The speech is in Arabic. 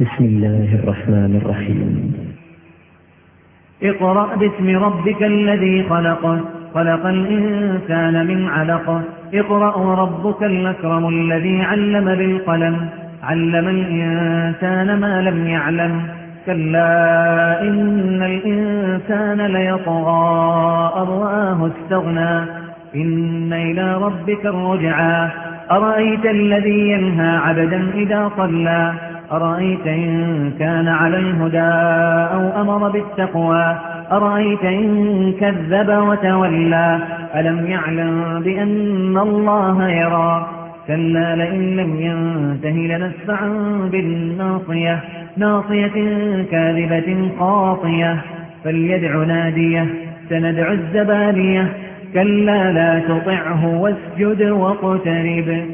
بسم الله الرحمن الرحيم. اقرأ باسم ربك الذي خلق. خلق الإنسان من علق. اقرأ وربك الأكرم الذي علم بالقلم. علم الإنسان ما لم يعلم. كلا إن الإنسان ليطغى أرآه استغنى. إن إلى ربك الرجعى. أرأيت الذي ينهى عبدا إذا صلى؟ أرأيت إن كان على الهدى أو أمر بالتقوى؟ أرأيت إن كذب وتولى؟ ألم يعلم بأن الله يرى؟ كلا لئن لم ينته لنسفعا بالناصية ناصية كاذبة خاطية فليدع نادية سندع الزبانية. كلا لا تطعه واسجد واقترب.